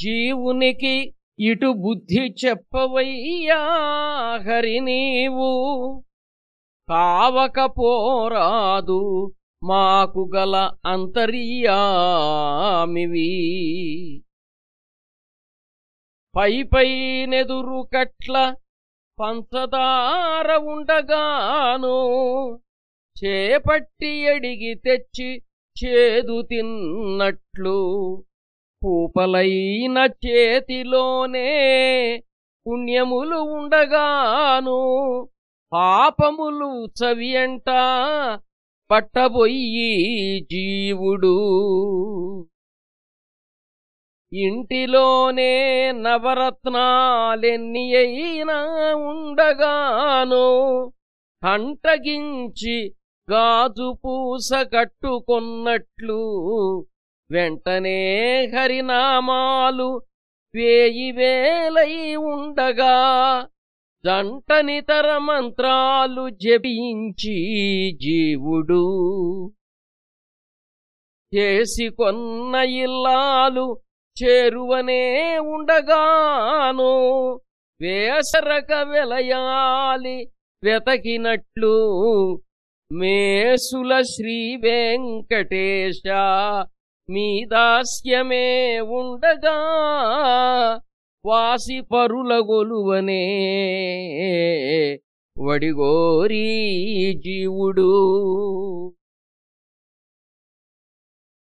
జీవునికి ఇటు బుద్ధి చెప్పవయ్యా హరి నీవు. కావకపోరాదు మాకు గల అంతర్యామివి. పై పై నెదురు కట్ల పంచదార ఉండగాను చేపట్టి అడిగి తెచ్చి చేదు తిన్నట్లు. పూపలైన చేతిలోనే పుణ్యములు ఉండగాను పాపములు చవియంట పట్టబొయ్యి జీవుడు. ఇంటిలోనే నవరత్నాలెన్ని అయినా ఉండగాను కంటగించి గాజు పూస కట్టుకొన్నట్లు వెంటనే హరినామాలు వేయి వేలై ఉండగా జంటనితర మంత్రాలు జపించి జీవుడు. చేసి కొన్న ఇల్లాలు చేరువనే ఉండగాను వేసరక వెలయాలి వెతకినట్లు మేసుల శ్రీ వెంకటేశ మీ దాస్యమే ఉండగా వాసి పరుల గొలువనే. వడిగోరీ జీవుడు.